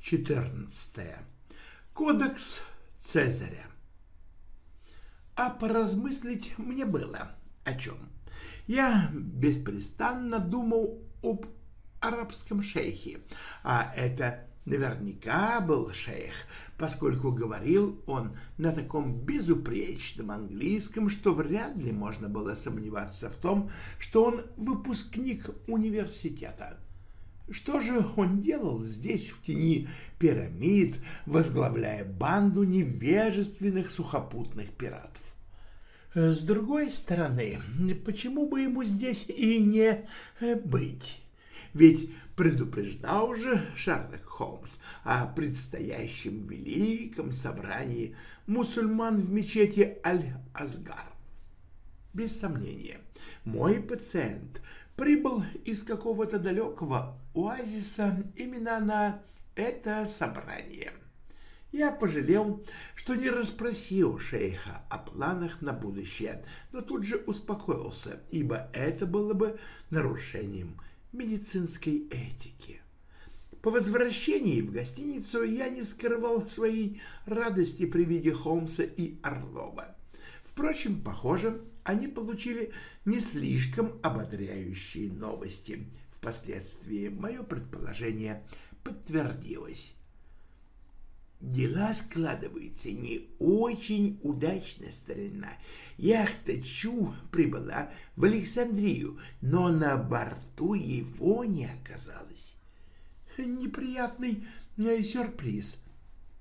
14. Кодекс Цезаря. А поразмыслить мне было о чем. Я беспрестанно думал об арабском шейхе, а это наверняка был шейх, поскольку говорил он на таком безупречном английском, что вряд ли можно было сомневаться в том, что он выпускник университета. Что же он делал здесь, в тени пирамид, возглавляя банду невежественных сухопутных пиратов? С другой стороны, почему бы ему здесь и не быть? Ведь предупреждал же Шерлок Холмс о предстоящем великом собрании мусульман в мечети Аль-Азгар. Без сомнения, мой пациент прибыл из какого-то далекого оазиса именно на это собрание. Я пожалел, что не расспросил шейха о планах на будущее, но тут же успокоился, ибо это было бы нарушением медицинской этики. По возвращении в гостиницу я не скрывал своей радости при виде Холмса и Орлова. Впрочем, похоже, они получили не слишком ободряющие новости. Впоследствии мое предположение подтвердилось. Дела складываются не очень удачно, старина. Яхта Чу прибыла в Александрию, но на борту его не оказалось. Неприятный э, сюрприз.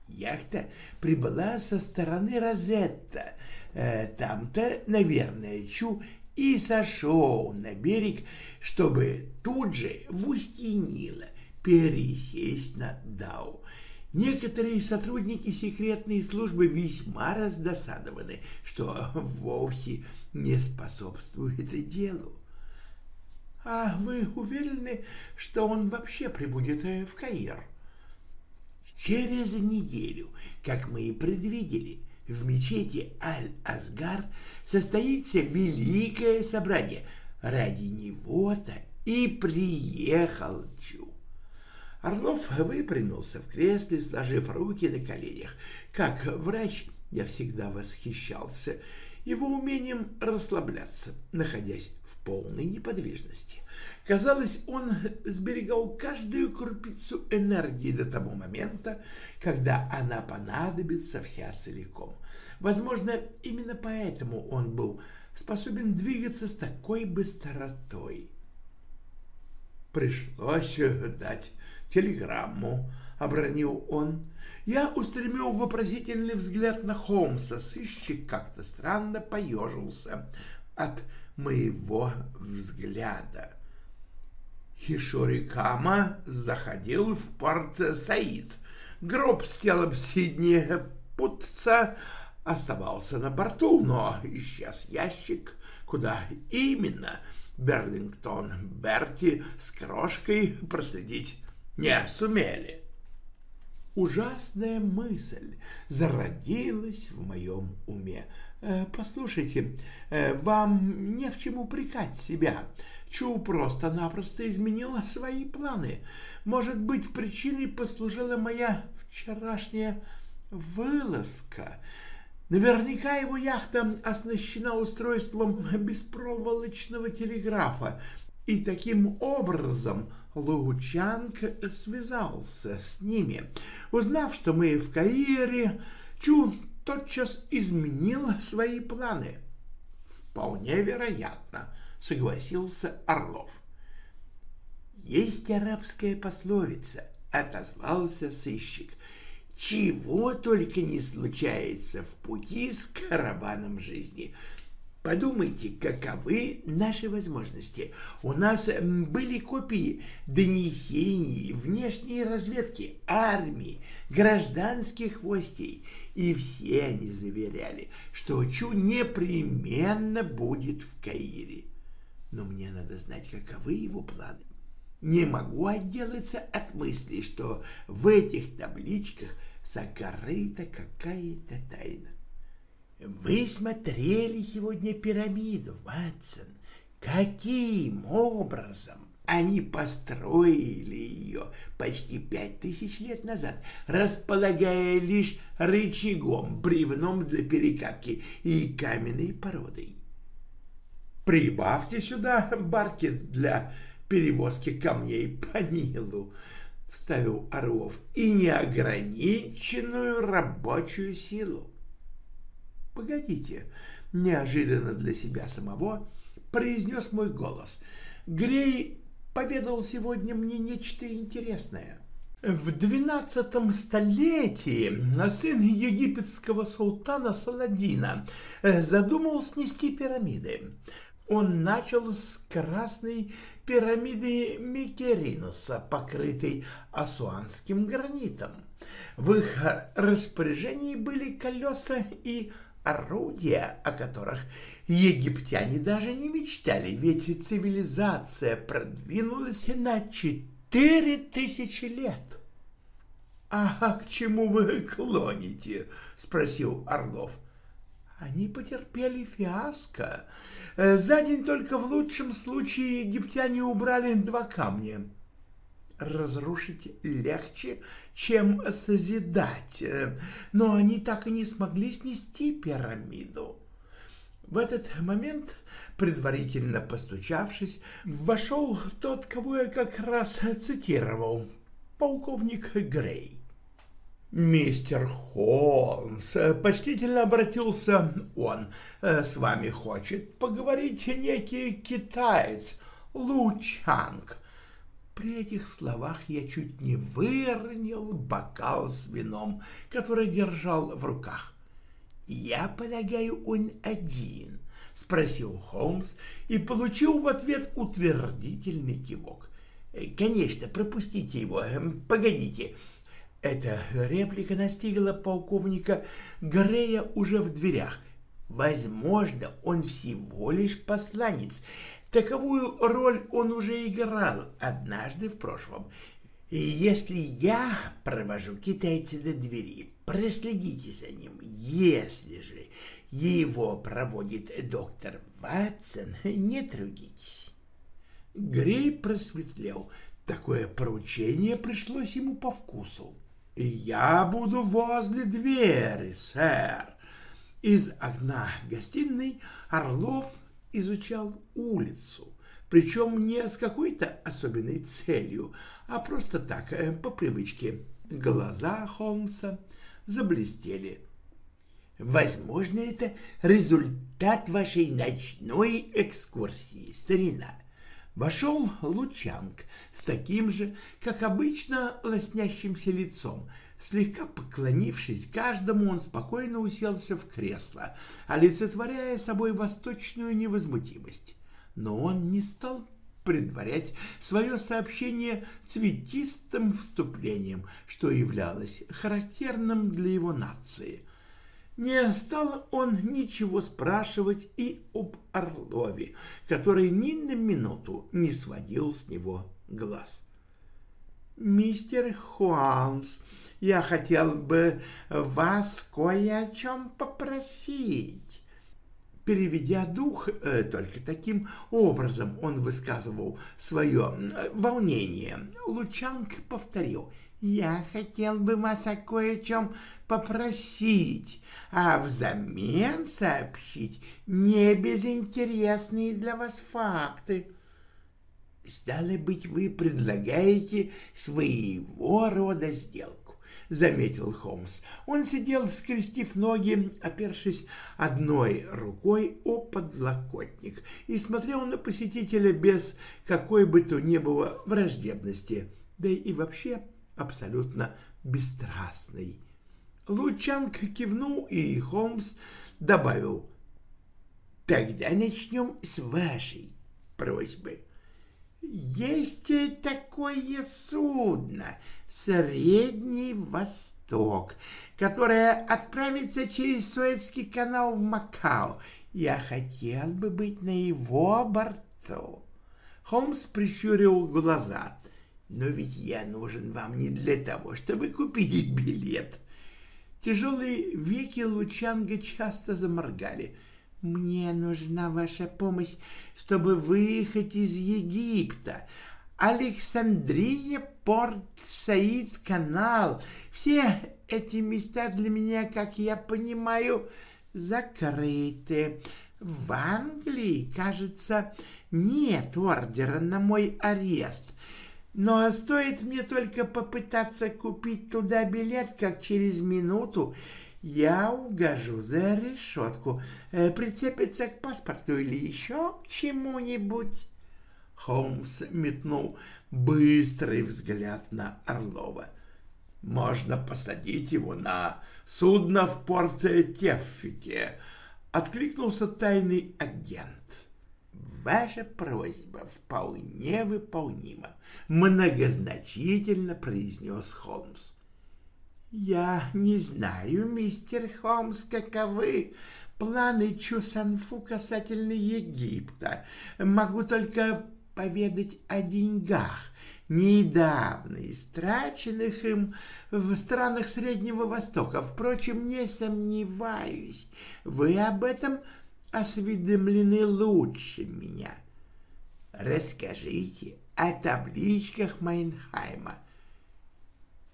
Яхта прибыла со стороны Розетта. Э, там-то, наверное, Чу и сошел на берег, чтобы тут же в устье Нила пересесть на Дау. Некоторые сотрудники секретной службы весьма раздосадованы, что вовсе не способствует делу. А вы уверены, что он вообще прибудет э, в Каир? Через неделю, как мы и предвидели, в мечети Аль-Азгар состоится великое собрание. Ради него-то и приехал Чу. Орлов выпрямился в кресле, сложив руки на коленях. Как врач я всегда восхищался его умением расслабляться, находясь в полной неподвижности. Казалось, он сберегал каждую крупицу энергии до того момента, когда она понадобится вся целиком. Возможно, именно поэтому он был способен двигаться с такой быстротой. Пришлось дать телеграмму, — обронил он. Я устремил вопросительный взгляд на Холмса. Сыщик как-то странно поежился от моего взгляда. Хишорикама заходил в порт Саид. Гроб с телом Сидни Путца оставался на борту, но исчез ящик, куда именно Берлингтон Берти с крошкой проследить не сумели. Ужасная мысль зародилась в моем уме. Э, «Послушайте, э, вам не в чем упрекать себя. Чу просто-напросто изменила свои планы. Может быть, причиной послужила моя вчерашняя вылазка. Наверняка его яхта оснащена устройством беспроволочного телеграфа, и таким образом Лучанг связался с ними. Узнав, что мы в Каире, Чу тотчас изменил свои планы. Вполне вероятно, согласился Орлов. Есть арабская пословица, отозвался сыщик. Чего только не случается в пути с караваном жизни. Подумайте, каковы наши возможности. У нас были копии донесений внешней разведки, армии, гражданских властей, и все они заверяли, что Чу непременно будет в Каире. Но мне надо знать, каковы его планы. Не могу отделаться от мысли, что в этих табличках сокрыта какая-то тайна. Вы смотрели сегодня пирамиду, Ватсон. Каким образом они построили ее почти пять тысяч лет назад, располагая лишь рычагом, бревном для перекатки и каменной породой? Прибавьте сюда барки для перевозки камней по Нилу, — вставил Орлов, — и неограниченную рабочую силу. «Погодите!» — неожиданно для себя самого произнес мой голос. «Грей поведал сегодня мне нечто интересное». В двенадцатом столетии сын египетского султана Саладина задумал снести пирамиды. Он начал с красной пирамиды Микеринуса, покрытой асуанским гранитом. В их распоряжении были колеса и орудия, о которых египтяне даже не мечтали, ведь цивилизация продвинулась на четыре тысячи лет. — А к чему вы клоните? — спросил Орлов. — Они потерпели фиаско. За день только в лучшем случае египтяне убрали два камня — разрушить легче, чем созидать, но они так и не смогли снести пирамиду. В этот момент, предварительно постучавшись, вошел тот, кого я как раз цитировал, полковник Грей. «Мистер Холмс», — почтительно обратился он, — «с вами хочет поговорить некий китаец Лу Чанг. При этих словах я чуть не выронил бокал с вином, который держал в руках. «Я полагаю, он один», — спросил Холмс и получил в ответ утвердительный кивок. «Конечно, пропустите его. Погодите». Эта реплика настигла полковника Грея уже в дверях. Возможно, он всего лишь посланец, Таковую роль он уже играл однажды в прошлом. И если я провожу китайца до двери, проследите за ним. Если же его проводит доктор Ватсон, не трудитесь. Грей просветлел. Такое поручение пришлось ему по вкусу. «Я буду возле двери, сэр». Из окна гостиной Орлов изучал улицу, причем не с какой-то особенной целью, а просто так, э, по привычке. Глаза Холмса заблестели. «Возможно, это результат вашей ночной экскурсии, старина», Вошел Лучанг с таким же, как обычно, лоснящимся лицом. Слегка поклонившись каждому, он спокойно уселся в кресло, олицетворяя собой восточную невозмутимость. Но он не стал предварять свое сообщение цветистым вступлением, что являлось характерным для его нации. Не стал он ничего спрашивать и об Орлове, который ни на минуту не сводил с него глаз. «Мистер Холмс, я хотел бы вас кое о чем попросить». Переведя дух, э, только таким образом он высказывал свое э, волнение. Лучанг повторил — я хотел бы вас о кое-чем попросить, а взамен сообщить небезынтересные для вас факты. Стало быть, вы предлагаете своего рода сделку, — заметил Холмс. Он сидел, скрестив ноги, опершись одной рукой о подлокотник, и смотрел на посетителя без какой бы то ни было враждебности, да и вообще абсолютно бесстрастный. Лучанг кивнул, и Холмс добавил. Тогда начнем с вашей просьбы. Есть такое судно «Средний Восток», которое отправится через Суэцкий канал в Макао. Я хотел бы быть на его борту. Холмс прищурил глаза. Но ведь я нужен вам не для того, чтобы купить билет. Тяжелые веки Лучанга часто заморгали. Мне нужна ваша помощь, чтобы выехать из Египта. Александрия, Порт Саид, канал. Все эти места для меня, как я понимаю, закрыты. В Англии, кажется, нет ордера на мой арест. Но стоит мне только попытаться купить туда билет, как через минуту я угожу за решетку, э, прицепиться к паспорту или еще к чему-нибудь. Холмс метнул быстрый взгляд на Орлова. «Можно посадить его на судно в порте Теффике», — откликнулся тайный агент. «Ваша просьба вполне выполнима», — многозначительно произнес Холмс. «Я не знаю, мистер Холмс, каковы планы Чусанфу касательно Египта. Могу только поведать о деньгах, недавно истраченных им в странах Среднего Востока. Впрочем, не сомневаюсь, вы об этом осведомлены лучше меня. Расскажите о табличках Майнхайма.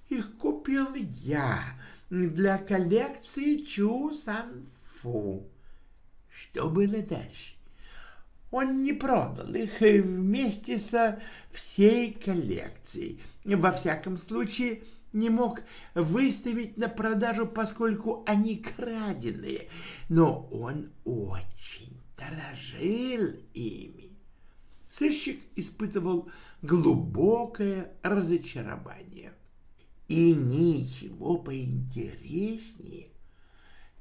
Их купил я для коллекции Чу Сан Фу. Что было дальше? Он не продал их вместе со всей коллекцией. Во всяком случае, не мог выставить на продажу, поскольку они краденые, но он очень дорожил ими. Сыщик испытывал глубокое разочарование. И ничего поинтереснее.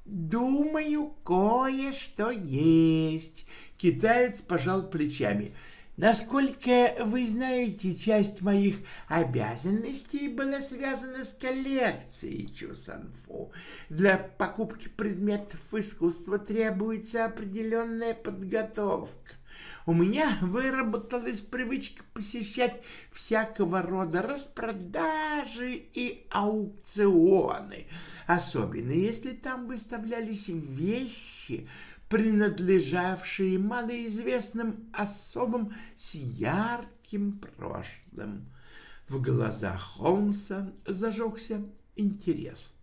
Думаю, кое-что есть. Китаец пожал плечами. Насколько вы знаете, часть моих обязанностей была связана с коллекцией Чусанфу. Для покупки предметов искусства требуется определенная подготовка. У меня выработалась привычка посещать всякого рода распродажи и аукционы, особенно если там выставлялись вещи, принадлежавшие малоизвестным особам с ярким прошлым. В глазах Холмса зажегся интерес.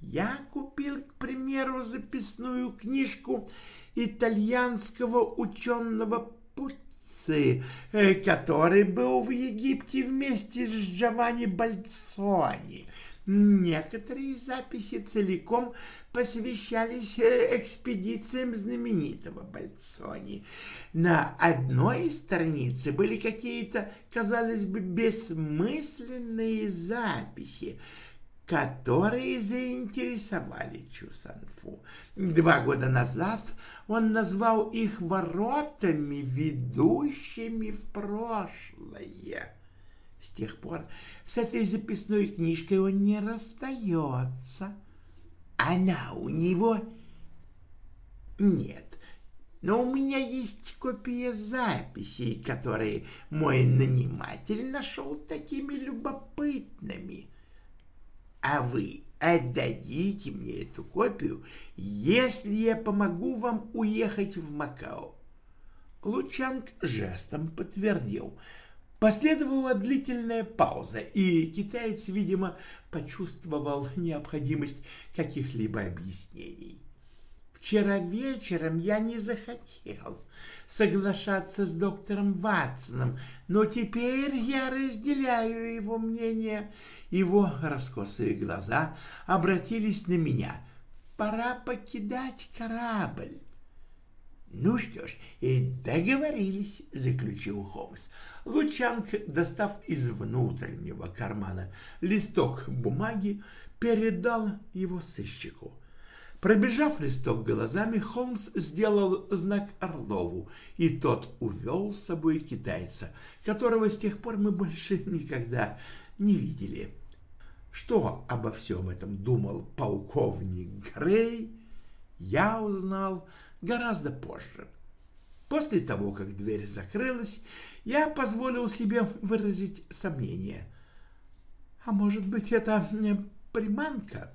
Я купил, к примеру, записную книжку итальянского ученого Пуцци, э, который был в Египте вместе с Джованни Бальцони. Некоторые записи целиком посвящались э, экспедициям знаменитого Бальцони. На одной странице были какие-то, казалось бы, бессмысленные записи, которые заинтересовали Чусанфу. Два года назад он назвал их воротами, ведущими в прошлое. С тех пор с этой записной книжкой он не расстается. Она у него нет. Но у меня есть копия записей, которые мой наниматель нашел такими любопытными а вы отдадите мне эту копию, если я помогу вам уехать в Макао. Лучанг жестом подтвердил. Последовала длительная пауза, и китаец, видимо, почувствовал необходимость каких-либо объяснений. Вчера вечером я не захотел соглашаться с доктором Ватсоном, но теперь я разделяю его мнение его раскосые глаза обратились на меня. «Пора покидать корабль». «Ну что ж, и договорились», — заключил Холмс. Лучанг, достав из внутреннего кармана листок бумаги, передал его сыщику. Пробежав листок глазами, Холмс сделал знак Орлову, и тот увел с собой китайца, которого с тех пор мы больше никогда не видели. Что обо всем этом думал полковник Грей, я узнал гораздо позже. После того, как дверь закрылась, я позволил себе выразить сомнение. А может быть, это приманка?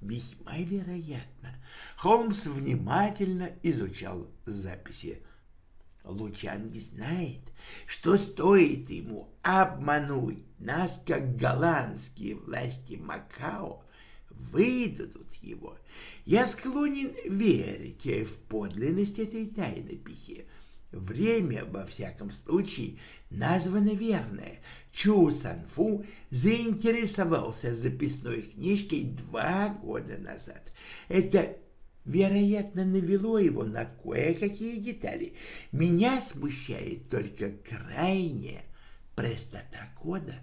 Весьма вероятно. Холмс внимательно изучал записи. Лучан не знает, что стоит ему обмануть нас, как голландские власти Макао, выдадут его. Я склонен верить в подлинность этой тайнописи. Время, во всяком случае, названо верное. Чу Санфу заинтересовался записной книжкой два года назад. Это, вероятно, навело его на кое-какие детали. Меня смущает только крайняя простота кода.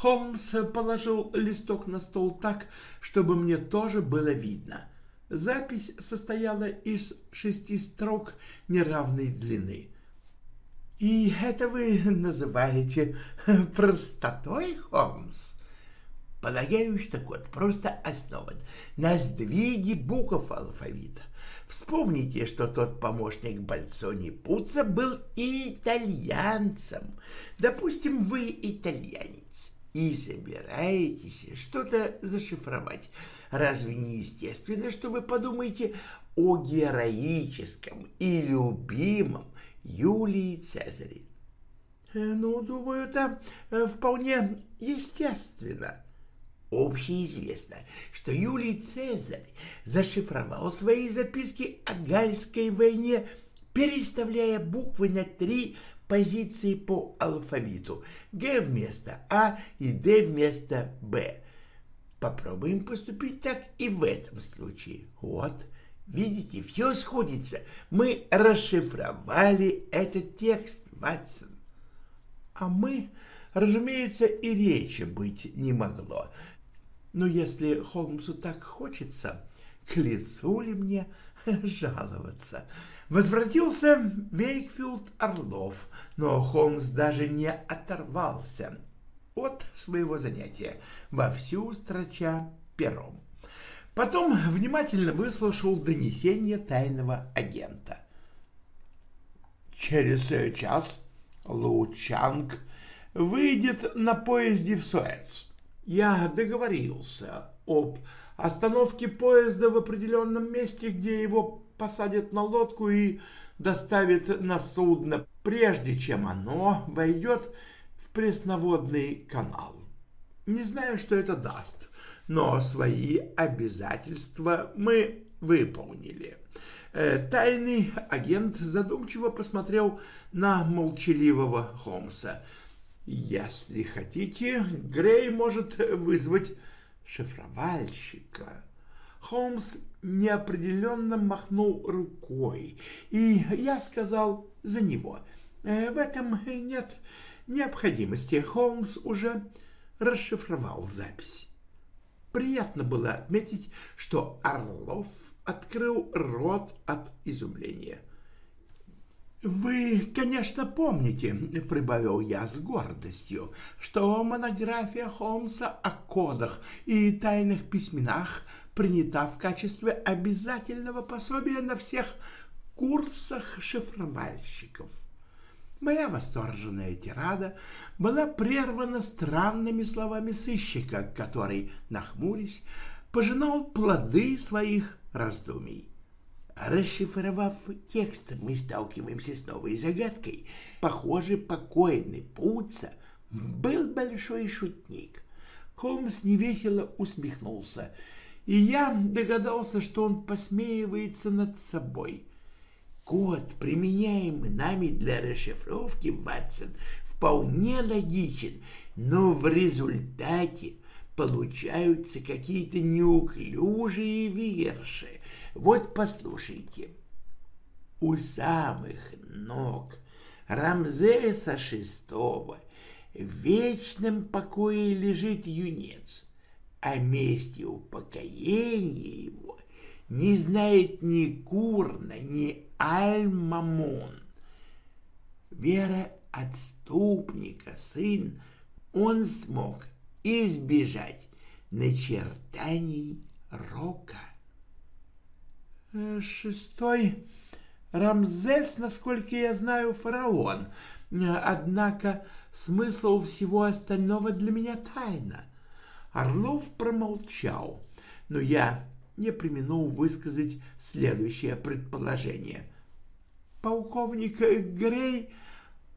Холмс положил листок на стол так, чтобы мне тоже было видно. Запись состояла из шести строк неравной длины. «И это вы называете простотой, Холмс?» Полагаю, что код просто основан на сдвиге букв алфавита. Вспомните, что тот помощник Бальцони Пуца был итальянцем. Допустим, вы итальянец и собираетесь что-то зашифровать. Разве не естественно, что вы подумаете о героическом и любимом Юлии Цезаре? Э, ну, думаю, это э, вполне естественно. Общеизвестно, что Юлий Цезарь зашифровал свои записки о Гальской войне, переставляя буквы на три позиции по алфавиту. Г вместо А и Д вместо Б. Попробуем поступить так и в этом случае. Вот, видите, все сходится. Мы расшифровали этот текст, Ватсон. А мы, разумеется, и речи быть не могло. Но если Холмсу так хочется, к лицу ли мне жаловаться? Возвратился Вейкфилд Орлов, но Холмс даже не оторвался от своего занятия, вовсю строча пером. Потом внимательно выслушал донесение тайного агента. Через час Лу Чанг выйдет на поезде в Суэц. Я договорился об остановке поезда в определенном месте, где его посадят на лодку и доставят на судно, прежде чем оно войдет в пресноводный канал. Не знаю, что это даст, но свои обязательства мы выполнили. Э, тайный агент задумчиво посмотрел на молчаливого Холмса. «Если хотите, Грей может вызвать шифровальщика». Холмс неопределенно махнул рукой, и я сказал за него. «Э, в этом нет необходимости. Холмс уже расшифровал запись. Приятно было отметить, что Орлов открыл рот от изумления. «Вы, конечно, помните, — прибавил я с гордостью, — что монография Холмса о кодах и тайных письменах принята в качестве обязательного пособия на всех курсах шифровальщиков. Моя восторженная тирада была прервана странными словами сыщика, который, нахмурясь, пожинал плоды своих раздумий. Расшифровав текст, мы сталкиваемся с новой загадкой. Похоже, покойный Пуца был большой шутник. Холмс невесело усмехнулся, и я догадался, что он посмеивается над собой. Код, применяемый нами для расшифровки, Ватсон, вполне логичен, но в результате получаются какие-то неуклюжие верши. Вот послушайте. У самых ног Рамзеса VI в вечном покое лежит юнец. О месте упокоения его не знает ни Курна, ни Аль-Мамун. Вера отступника, сын, он смог избежать начертаний рока. Э, шестой Рамзес, насколько я знаю, фараон. Однако смысл всего остального для меня тайна. Орлов промолчал, но я не применул высказать следующее предположение. Полковник Грей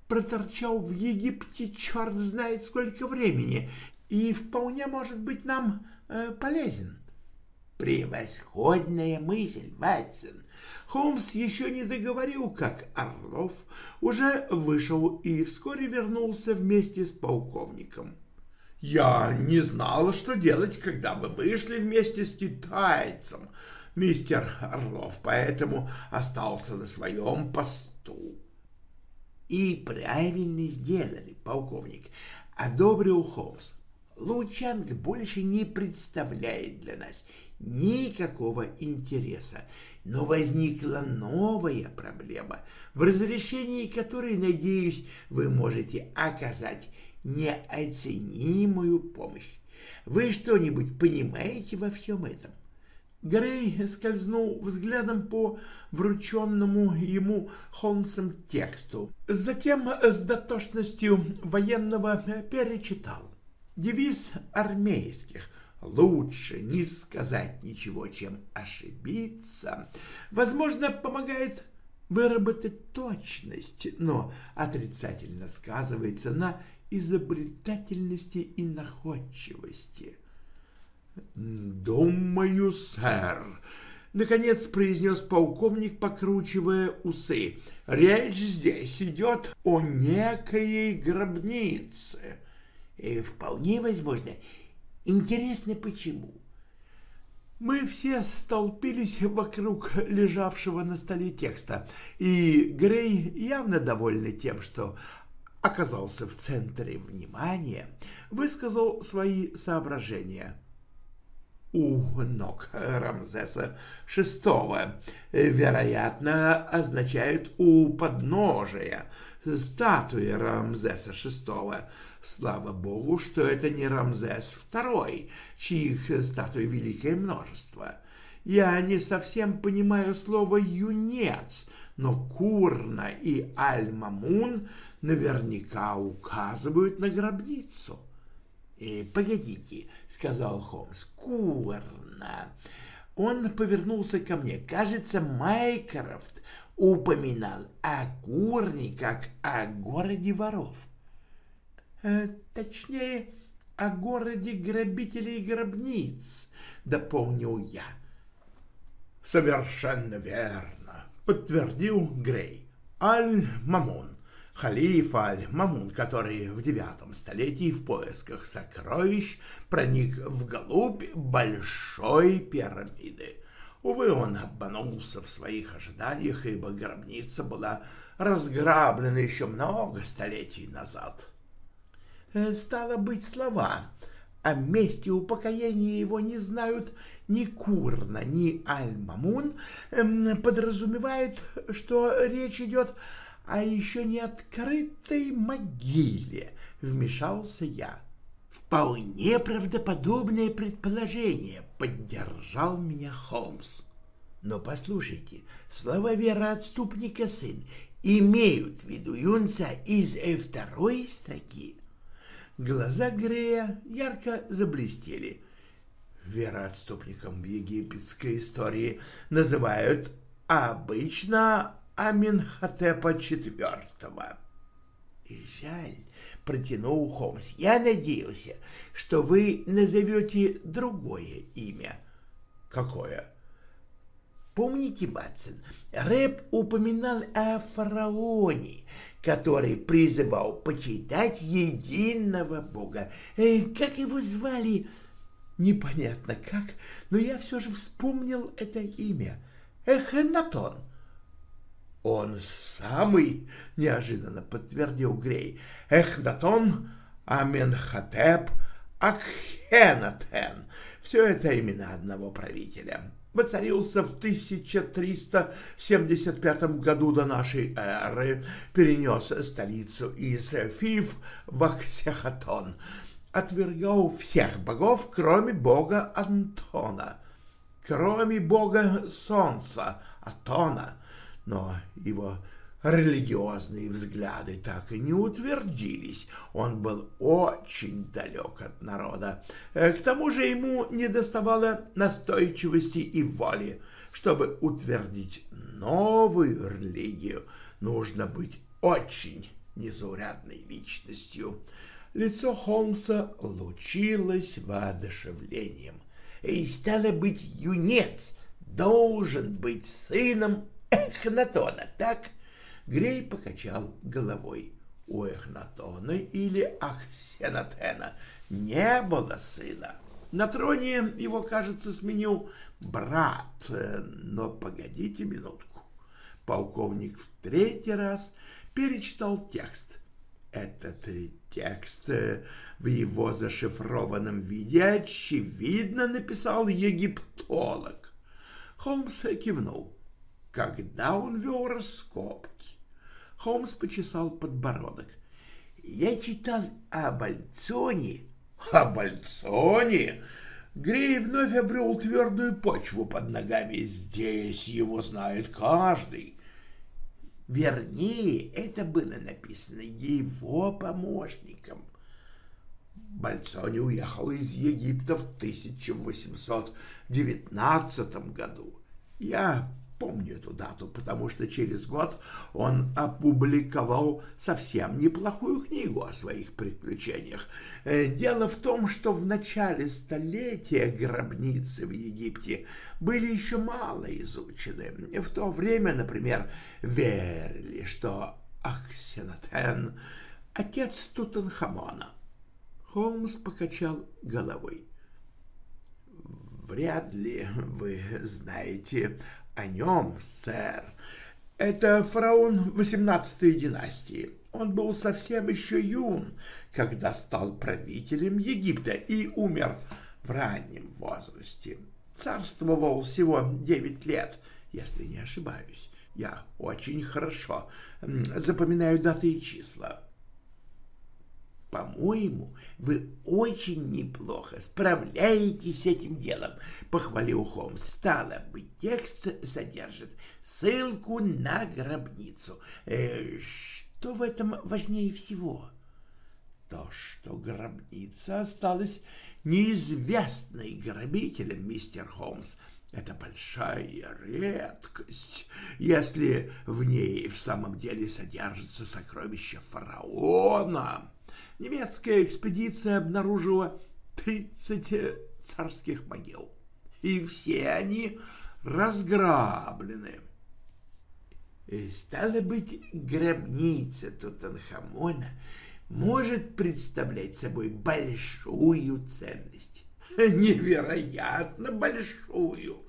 проторчал в Египте черт знает сколько времени и вполне может быть нам э, полезен. Превосходная мысль, Ватсон. Холмс еще не договорил, как Орлов уже вышел и вскоре вернулся вместе с полковником. «Я не знала, что делать, когда вы вышли вместе с китайцем, мистер Орлов, поэтому остался на своем посту». «И правильно сделали, полковник», — одобрил Холмс. Лучанг больше не представляет для нас никакого интереса, но возникла новая проблема, в разрешении которой, надеюсь, вы можете оказать неоценимую помощь. Вы что-нибудь понимаете во всем этом? Грей скользнул взглядом по врученному ему Холмсом тексту, затем с дотошностью военного перечитал. Девиз армейских «Лучше не сказать ничего, чем ошибиться» возможно, помогает выработать точность, но отрицательно сказывается на изобретательности и находчивости. «Думаю, сэр», — наконец произнес полковник, покручивая усы, — «речь здесь идет о некой гробнице». И вполне возможно. Интересно, почему? Мы все столпились вокруг лежавшего на столе текста, и Грей, явно довольный тем, что оказался в центре внимания, высказал свои соображения. У ног Рамзеса VI, вероятно, означают «у подножия» статуи Рамзеса VI, Слава богу, что это не Рамзес II, чьих статуй великое множество. Я не совсем понимаю слово «юнец», но Курна и Аль-Мамун наверняка указывают на гробницу. «Э, «Погодите», — сказал Холмс, — «Курна». Он повернулся ко мне. Кажется, Майкрофт упоминал о Курне как о городе воров. Э, точнее, о городе грабителей гробниц, дополнил я. Совершенно верно, подтвердил Грей. Аль-Мамун, халиф Аль-Мамун, который в девятом столетии в поисках сокровищ проник вглубь большой пирамиды. Увы, он обманулся в своих ожиданиях, ибо гробница была разграблена еще много столетий назад. Э, стало быть, слова о месте упокоения его не знают ни Курна, ни Аль-Мамун, эм, подразумевает, что речь идет о еще не открытой могиле, вмешался я. Вполне правдоподобное предположение, поддержал меня Холмс. Но послушайте, слова вероотступника сын имеют в виду юнца из второй строки. Глаза Грея ярко заблестели. Вероотступником в египетской истории называют обычно Аминхотепа IV. Жаль, протянул Холмс. Я надеялся, что вы назовете другое имя. Какое? Помните, Ватсон, Рэп упоминал о фараоне, который призывал почитать единого бога. Э, как его звали? Непонятно как, но я все же вспомнил это имя. Эхенатон. Он самый, неожиданно подтвердил Грей. Эхнатон Аменхотеп Акхенатен. Все это имена одного правителя. Воцарился в 1375 году до нашей эры, перенес столицу из Фив в Аксехатон, отвергал всех богов, кроме бога Антона, кроме бога Солнца, Атона, но его религиозные взгляды так и не утвердились. Он был очень далек от народа. К тому же ему не доставало настойчивости и воли. Чтобы утвердить новую религию, нужно быть очень незаурядной личностью. Лицо Холмса лучилось воодушевлением. И стало быть, юнец должен быть сыном Эхнатона, так? Грей покачал головой. У Эхнатона или Ахсенатена не было сына. На троне его, кажется, сменил брат. Но погодите минутку. Полковник в третий раз перечитал текст. Этот текст в его зашифрованном виде очевидно написал египтолог. Холмс кивнул когда он вел раскопки. Холмс почесал подбородок. Я читал о Бальцоне. О Бальцоне? Грей вновь обрел твердую почву под ногами. Здесь его знает каждый. Вернее, это было написано его помощником. Бальцони уехал из Египта в 1819 году. Я помню эту дату, потому что через год он опубликовал совсем неплохую книгу о своих приключениях. Э, дело в том, что в начале столетия гробницы в Египте были еще мало изучены. В то время, например, верили, что Ахсенатен — отец Тутанхамона. Холмс покачал головой. Вряд ли вы знаете о нем, сэр. Это фараон XVIII династии. Он был совсем еще юн, когда стал правителем Египта и умер в раннем возрасте. Царствовал всего девять лет, если не ошибаюсь. Я очень хорошо запоминаю даты и числа. «По-моему, вы очень неплохо справляетесь с этим делом», — похвалил Холмс. «Стало быть, текст содержит ссылку на гробницу. Э, что в этом важнее всего?» «То, что гробница осталась неизвестной грабителем, мистер Холмс». Это большая редкость, если в ней в самом деле содержится сокровище фараона немецкая экспедиция обнаружила 30 царских могил, и все они разграблены. И стало быть, гробница Тутанхамона может представлять собой большую ценность. Невероятно большую,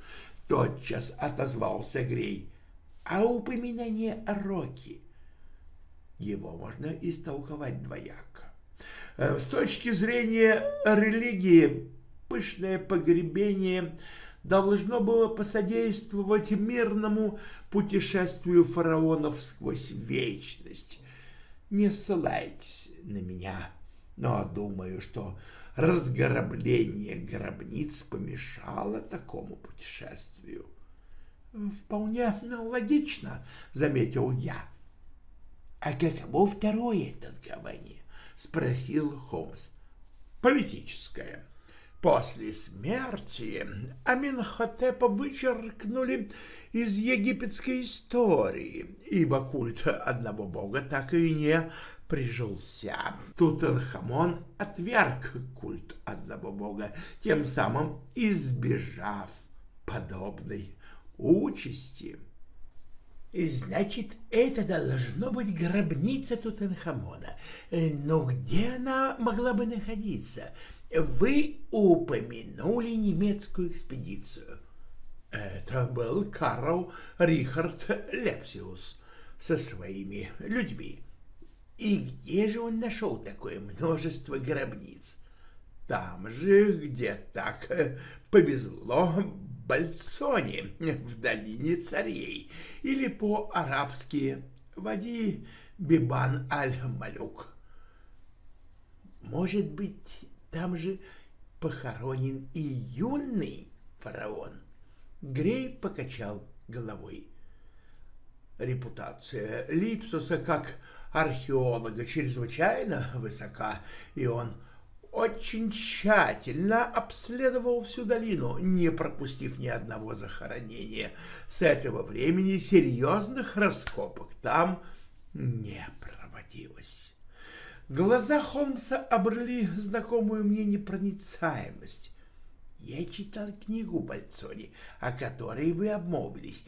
тотчас отозвался Грей. А упоминание о Роке, его можно истолковать двояко. Э, с точки зрения религии, пышное погребение должно было посодействовать мирному путешествию фараонов сквозь вечность. Не ссылайтесь на меня, но думаю, что разграбление гробниц помешало такому путешествию. Вполне логично, заметил я. А каково второе толкование? — спросил Холмс. «Политическое. После смерти Аминхотепа вычеркнули из египетской истории, ибо культ одного бога так и не прижился. Тутанхамон отверг культ одного бога, тем самым избежав подобной участи. Значит, это должно быть гробница Тутанхамона. Э, но где она могла бы находиться? Вы упомянули немецкую экспедицию. Это был Карл Рихард Лепсиус со своими людьми. И где же он нашел такое множество гробниц? там же, где так повезло Бальцоне в долине царей, или по-арабски «Води Бибан аль-Малюк». Может быть, там же похоронен и юный фараон? Грей покачал головой. Репутация Липсуса как археолога чрезвычайно высока, и он очень тщательно обследовал всю долину, не пропустив ни одного захоронения. С этого времени серьезных раскопок там не проводилось. Глаза Холмса обрели знакомую мне непроницаемость. Я читал книгу Бальцони, о которой вы обмолвились.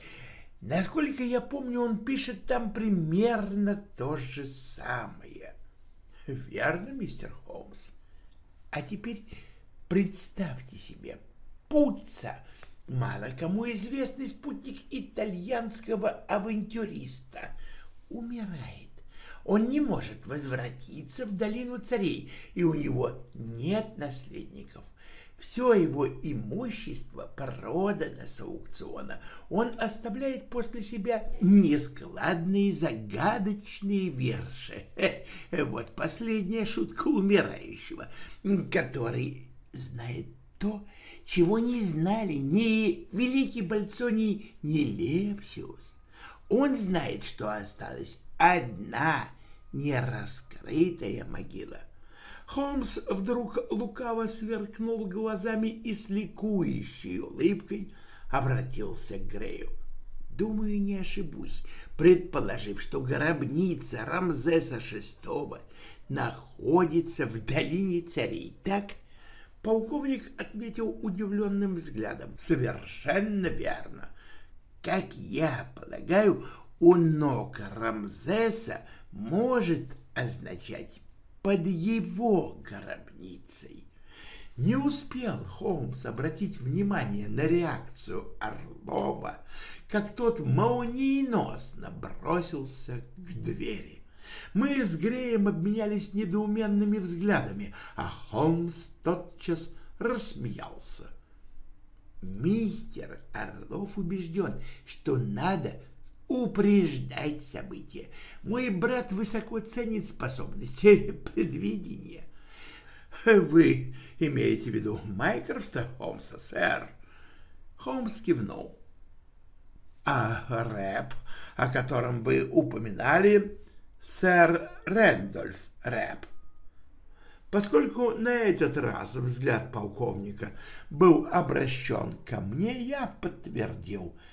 Насколько я помню, он пишет там примерно то же самое. Верно, мистер Холмс? А теперь представьте себе, Пуца, мало кому известный спутник итальянского авантюриста, умирает. Он не может возвратиться в долину царей, и у него нет наследников. Все его имущество продано с аукциона. Он оставляет после себя нескладные загадочные верши. Вот последняя шутка умирающего, который знает то, чего не знали ни великий Бальцоний, ни Лепсиус. Он знает, что осталась одна нераскрытая могила — Холмс вдруг лукаво сверкнул глазами и с ликующей улыбкой обратился к Грею. Думаю, не ошибусь, предположив, что гробница Рамзеса VI находится в долине царей, так? Полковник ответил удивленным взглядом. Совершенно верно. Как я полагаю, у ног Рамзеса может означать под его гробницей. Не успел Холмс обратить внимание на реакцию Орлова, как тот молниеносно бросился к двери. Мы с Греем обменялись недоуменными взглядами, а Холмс тотчас рассмеялся. Мистер Орлов убежден, что надо упреждать события. Мой брат высоко ценит способности предвидения. Вы имеете в виду Майкрофта Холмса, сэр? Холмс кивнул. А рэп, о котором вы упоминали, сэр Рэндольф Рэп. Поскольку на этот раз взгляд полковника был обращен ко мне, я подтвердил —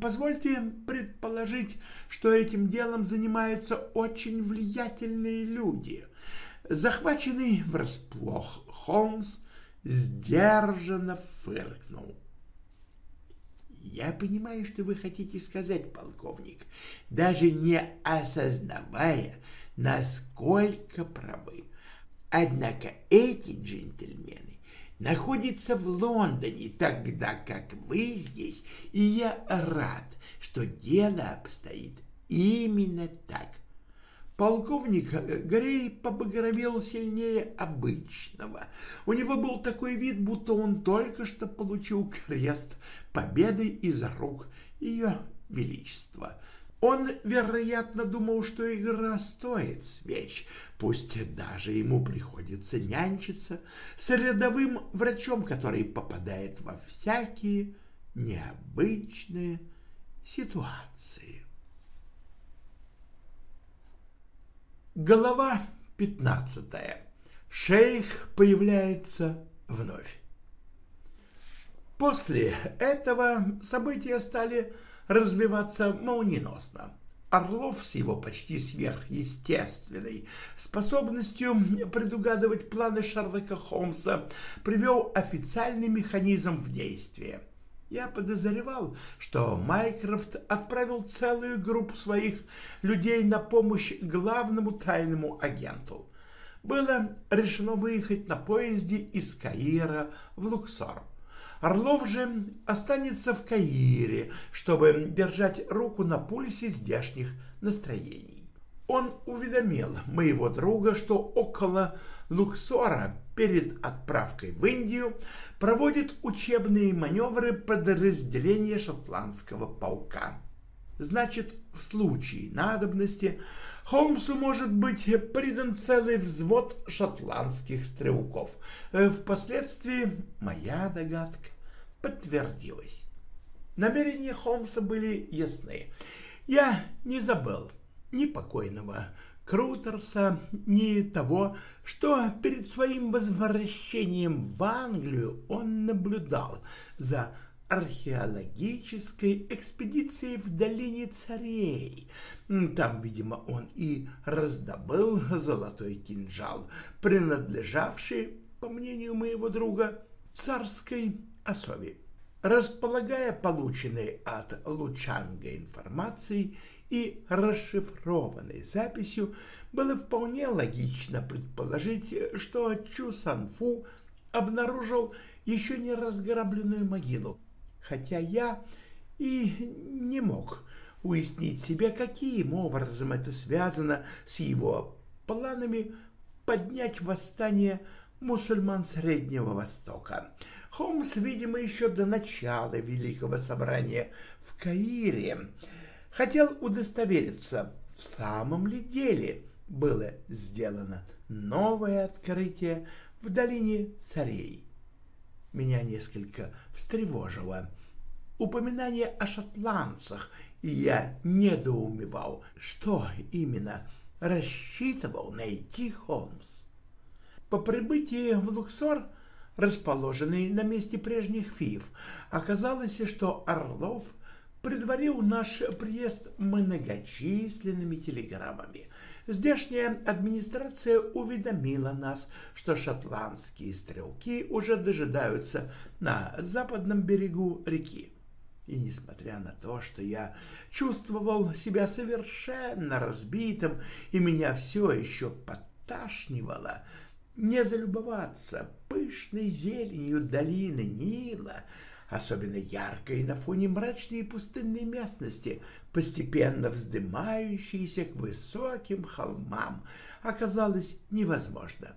Позвольте предположить, что этим делом занимаются очень влиятельные люди. Захваченный врасплох Холмс сдержанно фыркнул. Я понимаю, что вы хотите сказать, полковник, даже не осознавая, насколько правы. Однако эти джентльмены находится в Лондоне, тогда как вы здесь, и я рад, что дело обстоит именно так. Полковник Грей побагровел сильнее обычного. У него был такой вид, будто он только что получил крест победы из рук ее величества. Он, вероятно, думал, что игра стоит свеч, пусть даже ему приходится нянчиться с рядовым врачом, который попадает во всякие необычные ситуации. Голова пятнадцатая. Шейх появляется вновь. После этого события стали развиваться молниеносно. Орлов с его почти сверхъестественной способностью предугадывать планы Шерлока Холмса привел официальный механизм в действие. Я подозревал, что Майкрофт отправил целую группу своих людей на помощь главному тайному агенту. Было решено выехать на поезде из Каира в Луксор. Орлов же останется в Каире, чтобы держать руку на пульсе здешних настроений. он уведомил моего друга, что около Луксора перед отправкой в Индию проводит учебные маневры подразделения шотландского полка. Значит, в случае надобности Холмсу может быть придан целый взвод шотландских стрелков. Впоследствии моя догадка подтвердилась. Намерения Холмса были ясны. Я не забыл ни покойного Крутерса, ни того, что перед своим возвращением в Англию он наблюдал за археологической экспедицией в долине царей. Там, видимо, он и раздобыл золотой кинжал, принадлежавший, по мнению моего друга, царской особе. Располагая полученной от Лучанга информацией и расшифрованной записью, было вполне логично предположить, что Чу Санфу обнаружил еще не разграбленную могилу, хотя я и не мог уяснить себе, каким образом это связано с его планами поднять восстание мусульман Среднего Востока. Холмс, видимо, еще до начала Великого Собрания в Каире хотел удостовериться, в самом ли деле было сделано новое открытие в долине царей. Меня несколько встревожило упоминание о шотландцах, и я недоумевал, что именно рассчитывал найти Холмс. По прибытии в Луксор – расположенный на месте прежних фиф. Оказалось, что Орлов предварил наш приезд многочисленными телеграммами. Здешняя администрация уведомила нас, что шотландские стрелки уже дожидаются на западном берегу реки. И несмотря на то, что я чувствовал себя совершенно разбитым и меня все еще подташнивало, не залюбоваться пышной зеленью долины Нила, особенно яркой на фоне мрачной и пустынной местности, постепенно вздымающейся к высоким холмам, оказалось невозможно.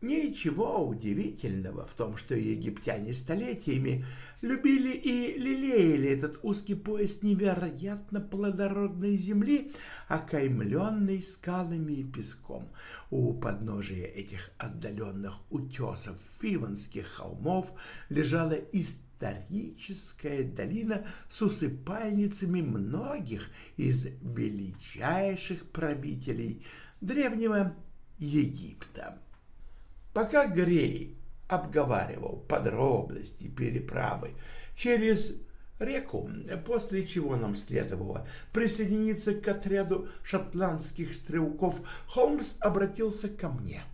Ничего удивительного в том, что египтяне столетиями любили и лелеяли этот узкий пояс невероятно плодородной земли, окаймленной скалами и песком. У подножия этих отдаленных утесов Фиванских холмов лежала историческая долина с усыпальницами многих из величайших правителей древнего Египта. Пока Грей обговаривал подробности переправы через реку, после чего нам следовало присоединиться к отряду шотландских стрелков, Холмс обратился ко мне.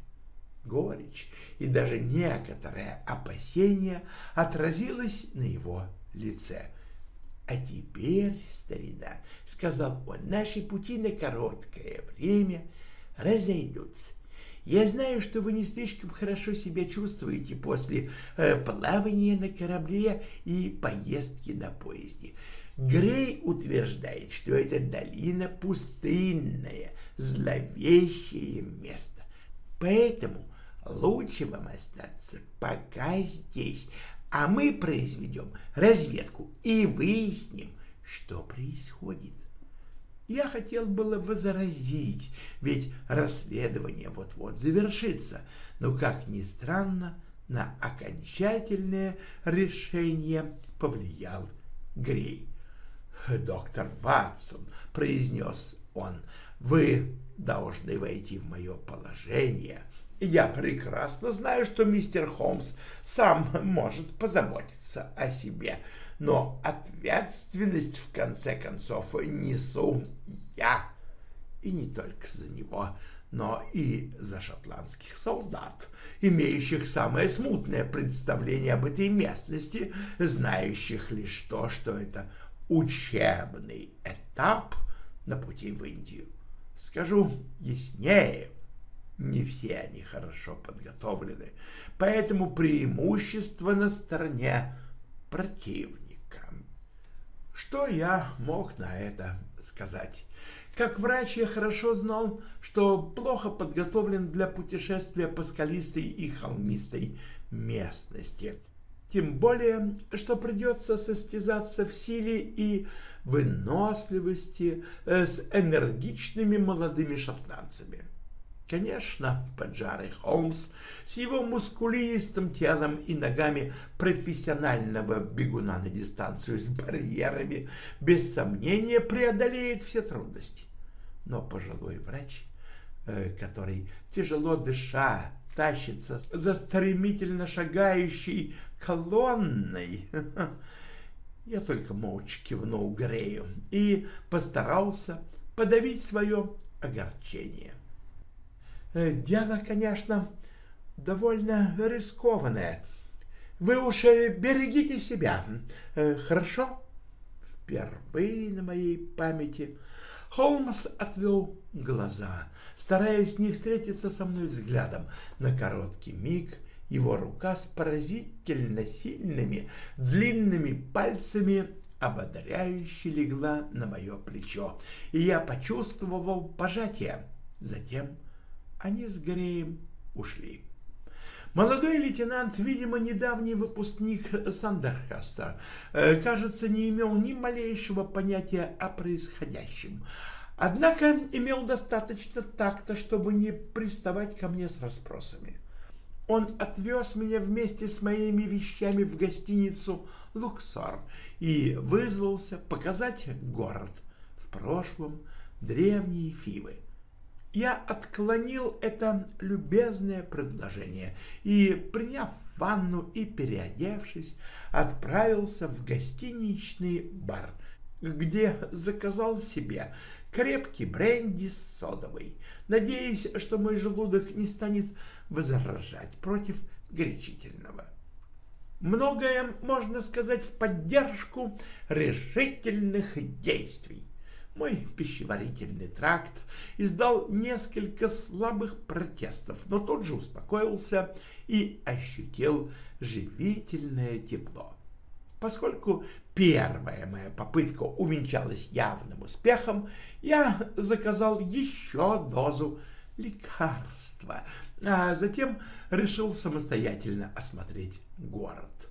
Горечь и даже некоторое опасение отразилось на его лице. «А теперь, старина, — сказал он, — наши пути на короткое время разойдутся. Я знаю, что вы не слишком хорошо себя чувствуете после э, плавания на корабле и поездки на поезде. Грей утверждает, что эта долина пустынная, зловещее место. Поэтому лучше вам остаться пока здесь, а мы произведем разведку и выясним, что происходит. Я хотел было возразить, ведь расследование вот-вот завершится, но, как ни странно, на окончательное решение повлиял Грей. «Доктор Ватсон», — произнес он, — «вы должны войти в мое положение. Я прекрасно знаю, что мистер Холмс сам может позаботиться о себе, но ответственность в конце концов несу я. И не только за него, но и за шотландских солдат, имеющих самое смутное представление об этой местности, знающих лишь то, что это учебный этап на пути в Индию. Скажу яснее, не все они хорошо подготовлены, поэтому преимущество на стороне противника. Что я мог на это сказать? Как врач я хорошо знал, что плохо подготовлен для путешествия по скалистой и холмистой местности. Тем более, что придется состязаться в силе и выносливости э, с энергичными молодыми шотландцами. Конечно, поджарый Холмс с его мускулистым телом и ногами профессионального бегуна на дистанцию с барьерами без сомнения преодолеет все трудности. Но пожилой врач, э, который, тяжело дыша, тащится за стремительно шагающей колонной, я только молча кивнул Грею и постарался подавить свое огорчение. Э, дело, конечно, довольно рискованное. Вы уж э, берегите себя, э, хорошо? Впервые на моей памяти Холмс отвел глаза, стараясь не встретиться со мной взглядом. На короткий миг его рука с поразительно сильными длинными пальцами ободряюще легла на мое плечо, и я почувствовал пожатие. Затем они с Греем ушли. Молодой лейтенант, видимо, недавний выпускник Сандерхаста, э, кажется, не имел ни малейшего понятия о происходящем. Однако имел достаточно такта, чтобы не приставать ко мне с расспросами. Он отвез меня вместе с моими вещами в гостиницу «Луксор» и вызвался показать город, в прошлом древние Фивы. Я отклонил это любезное предложение и, приняв ванну и переодевшись, отправился в гостиничный бар, где заказал себе крепкий бренди с содовой, надеясь, что мой желудок не станет возражать против горячительного. Многое можно сказать в поддержку решительных действий мой пищеварительный тракт издал несколько слабых протестов, но тут же успокоился и ощутил живительное тепло. Поскольку первая моя попытка увенчалась явным успехом, я заказал еще дозу лекарства, а затем решил самостоятельно осмотреть город.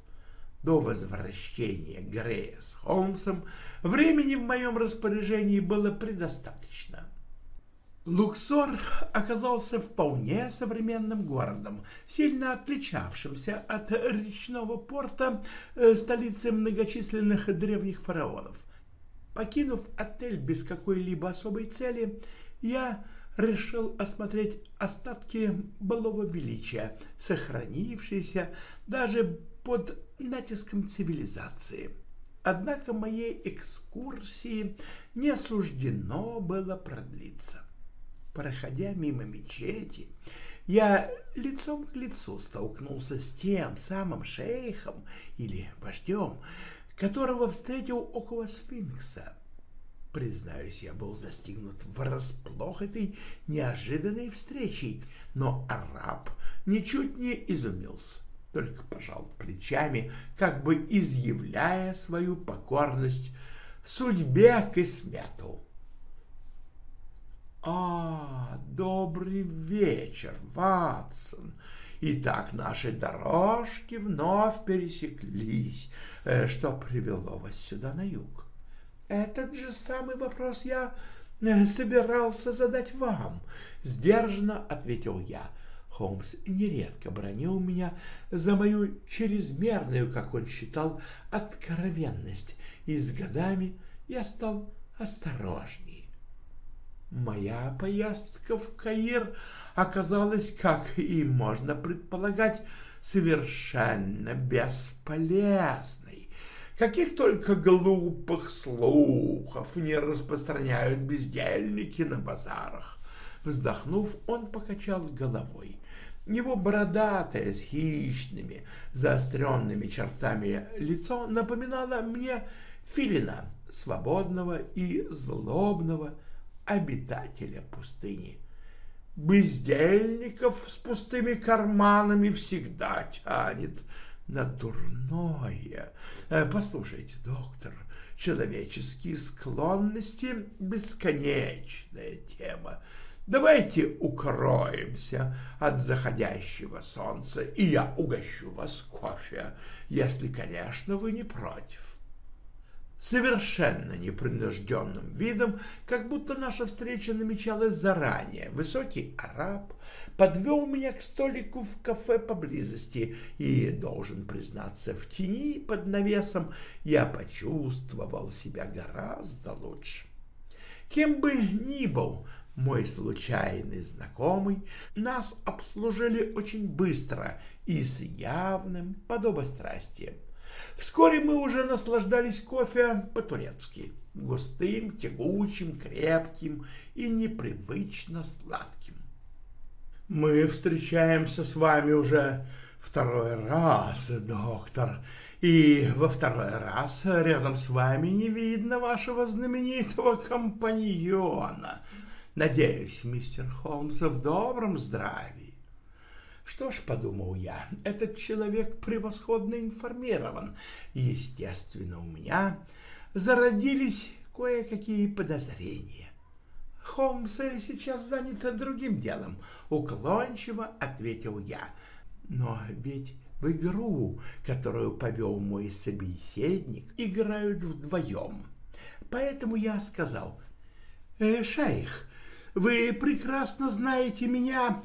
До возвращения Грея с Холмсом времени в моем распоряжении было предостаточно. Луксор оказался вполне современным городом, сильно отличавшимся от речного порта э, столицы многочисленных древних фараонов. Покинув отель без какой-либо особой цели, я решил осмотреть остатки былого величия, сохранившиеся даже под натиском цивилизации. Однако моей экскурсии не суждено было продлиться. Проходя мимо мечети, я лицом к лицу столкнулся с тем самым шейхом или вождем, которого встретил около сфинкса. Признаюсь, я был застигнут врасплох этой неожиданной встречей, но араб ничуть не изумился только пожал плечами, как бы изъявляя свою покорность судьбе Кисмету. «А, добрый вечер, Ватсон!» И так наши дорожки вновь пересеклись. Э, что привело вас сюда на юг? Этот же самый вопрос я э, собирался задать вам, — сдержанно ответил я. Холмс нередко бронил меня за мою чрезмерную, как он считал, откровенность, и с годами я стал осторожней. Моя поездка в Каир оказалась, как и можно предполагать, совершенно бесполезной. Каких только глупых слухов не распространяют бездельники на базарах. Вздохнув, он покачал головой. Его бородатое с хищными, заостренными чертами лицо напоминало мне филина, свободного и злобного обитателя пустыни. Бездельников с пустыми карманами всегда тянет на дурное. Э, послушайте, доктор, Человеческие склонности — бесконечная тема. Давайте укроемся от заходящего солнца, и я угощу вас кофе, если, конечно, вы не против совершенно непринужденным видом, как будто наша встреча намечалась заранее. Высокий араб подвел меня к столику в кафе поблизости, и, должен признаться, в тени под навесом я почувствовал себя гораздо лучше. Кем бы ни был мой случайный знакомый, нас обслужили очень быстро и с явным подобострастием. Вскоре мы уже наслаждались кофе по-турецки, густым, тягучим, крепким и непривычно сладким. Мы встречаемся с вами уже второй раз, доктор, и во второй раз рядом с вами не видно вашего знаменитого компаньона. Надеюсь, мистер Холмс в добром здравии. Что ж, подумал я, этот человек превосходно информирован. Естественно, у меня зародились кое-какие подозрения. Холмс сейчас занят другим делом, уклончиво ответил я. Но ведь в игру, которую повел мой собеседник, играют вдвоем. Поэтому я сказал, «Э, «Шейх, вы прекрасно знаете меня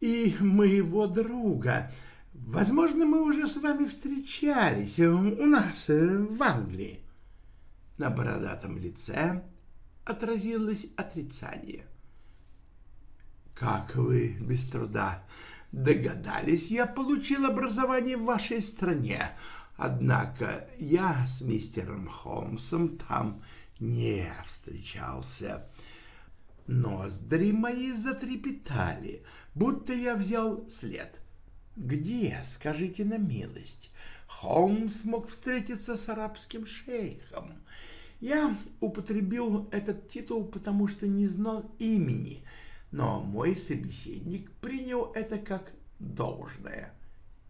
и моего друга. Возможно, мы уже с вами встречались у нас э, в Англии. На бородатом лице отразилось отрицание. Как вы без труда догадались, я получил образование в вашей стране, однако я с мистером Холмсом там не встречался. Ноздри мои затрепетали, будто я взял след. Где, скажите на милость, Холмс мог встретиться с арабским шейхом? Я употребил этот титул, потому что не знал имени, но мой собеседник принял это как должное.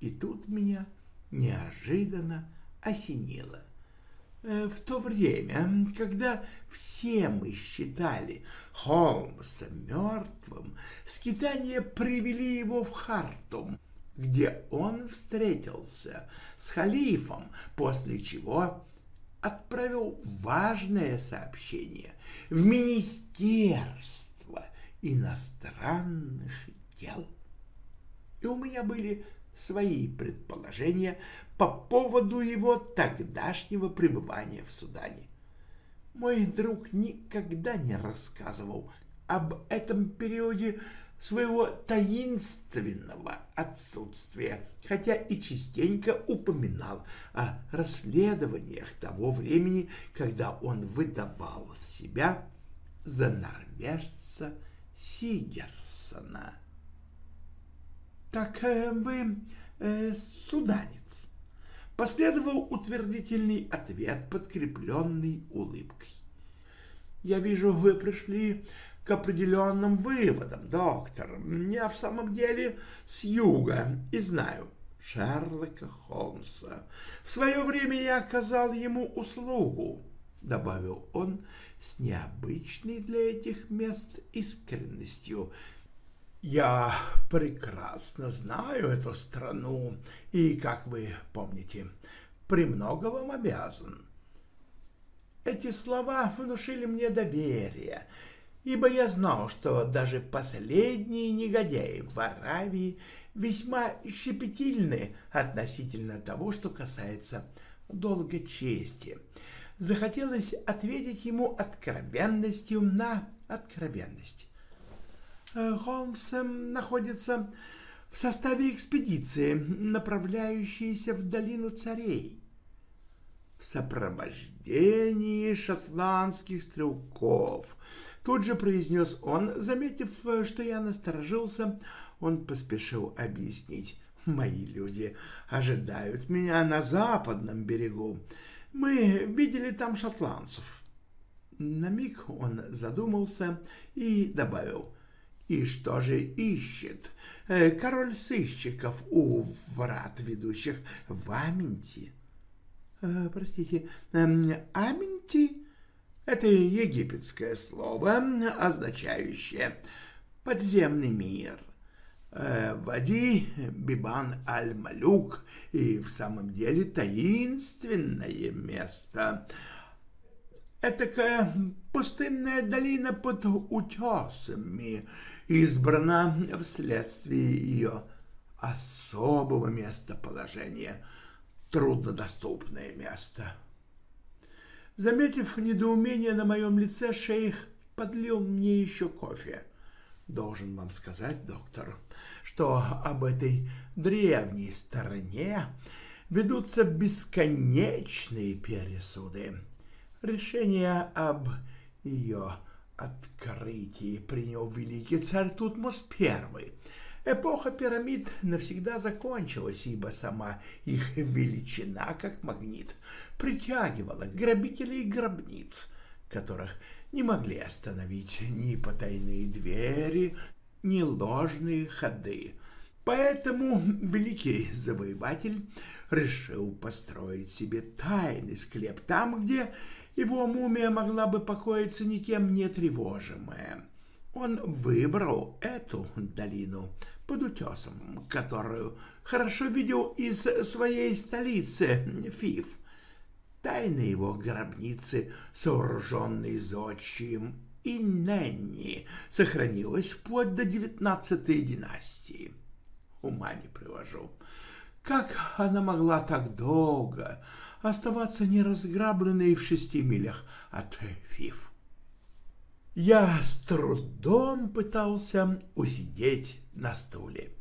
И тут меня неожиданно осенило. Э, в то время, когда все мы считали Холмса мертвым, скитания привели его в Хартум, где он встретился с халифом, после чего отправил важное сообщение в Министерство иностранных дел. И у меня были свои предположения по поводу его тогдашнего пребывания в Судане. Мой друг никогда не рассказывал об этом периоде своего таинственного отсутствия, хотя и частенько упоминал о расследованиях того времени, когда он выдавал себя за норвежца Сигерсона. «Так э, вы э, суданец?» Последовал утвердительный ответ, подкрепленный улыбкой. «Я вижу, вы пришли к определенным выводам, доктор. Я в самом деле с юга и знаю Шерлока Холмса. В свое время я оказал ему услугу», — добавил он с необычной для этих мест искренностью — я прекрасно знаю эту страну и, как вы помните, премного вам обязан. Эти слова внушили мне доверие, ибо я знал, что даже последние негодяи в Аравии весьма щепетильны относительно того, что касается долга чести. Захотелось ответить ему откровенностью на откровенность. Э, Холмс находится в составе экспедиции, направляющейся в долину царей. В сопровождении шотландских стрелков. Тут же произнес он, заметив, э, что я насторожился, он поспешил объяснить. Мои люди ожидают меня на западном берегу. Мы видели там шотландцев. На миг он задумался и добавил — и что же ищет э, король сыщиков у врат, ведущих в Аменти? э, простите, э, Аминти — это египетское слово, означающее «подземный мир». Э, Вади Бибан Аль-Малюк и в самом деле таинственное место. Этакая пустынная долина под утесами избрана вследствие ее особого местоположения, труднодоступное место. Заметив недоумение на моем лице, шейх подлил мне еще кофе. Должен вам сказать, доктор, что об этой древней стороне ведутся бесконечные пересуды. Решение об ее открытии принял великий царь Тутмос I. Эпоха пирамид навсегда закончилась, ибо сама их величина, как магнит, притягивала грабителей гробниц, которых не могли остановить ни потайные двери, ни ложные ходы. Поэтому великий завоеватель решил построить себе тайный склеп там, где его мумия могла бы покоиться никем не тревожимая. Он выбрал эту долину под утесом, которую хорошо видел из своей столицы Фиф. Тайна его гробницы, сооруженной зодчим и Ненни, сохранилась вплоть до девятнадцатой династии. Ума не привожу. Как она могла так долго оставаться неразграбленной в шести милях от Фиф? Я с трудом пытался усидеть на стуле.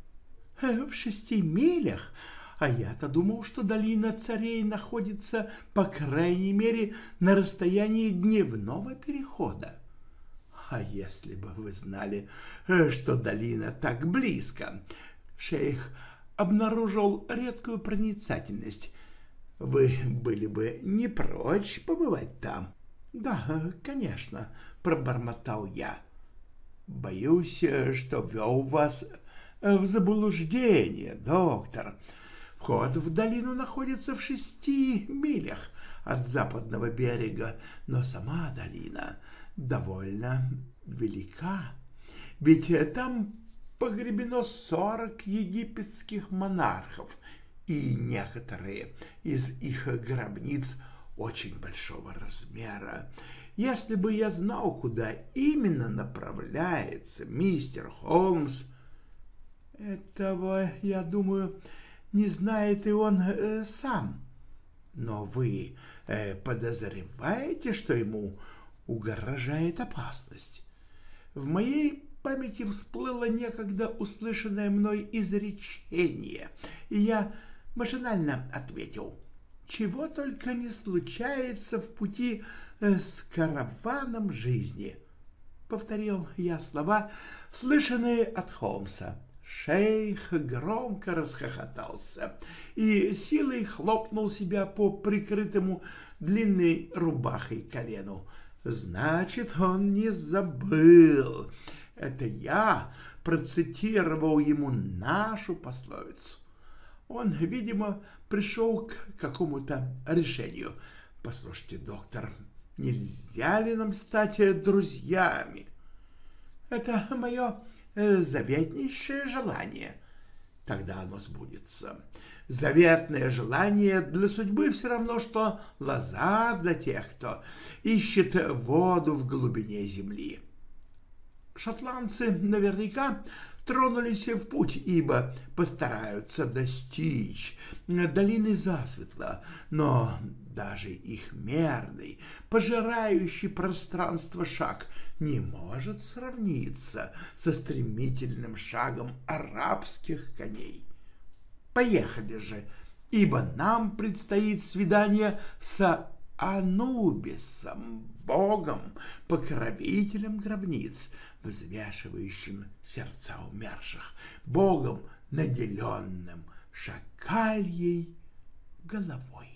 В шести милях а я-то думал, что долина царей находится, по крайней мере, на расстоянии дневного перехода. А если бы вы знали, э, что долина так близко, шейх обнаружил редкую проницательность. Вы были бы не прочь побывать там. Да, конечно, пробормотал я. Боюсь, что вел вас в заблуждение, доктор. Вход в долину находится в шести милях от западного берега, но сама долина довольно велика, ведь там погребено сорок египетских монархов, и некоторые из их гробниц очень большого размера. Если бы я знал, куда именно направляется мистер Холмс, этого, я думаю, не знает и он э, сам. Но вы э, подозреваете, что ему угрожает опасность? В моей памяти всплыло некогда услышанное мной изречение, и я машинально ответил, чего только не случается в пути э, с караваном жизни. Повторил я слова, слышанные от Холмса. Шейх громко расхохотался и силой хлопнул себя по прикрытому длинной рубахой колену. Значит, он не забыл. Это я процитировал ему нашу пословицу. Он, видимо, пришел к какому-то решению. Послушайте, доктор, нельзя ли нам стать друзьями? Это мое Э, заветнейшее желание. Тогда оно сбудется. Заветное желание для судьбы все равно, что лоза для тех, кто ищет воду в глубине земли. Шотландцы наверняка тронулись в путь, ибо постараются достичь долины засветла, но даже их мерный, пожирающий пространство шаг не может сравниться со стремительным шагом арабских коней. Поехали же, ибо нам предстоит свидание с Анубисом, богом, покровителем гробниц, взвешивающим сердца умерших, богом, наделенным шакальей головой.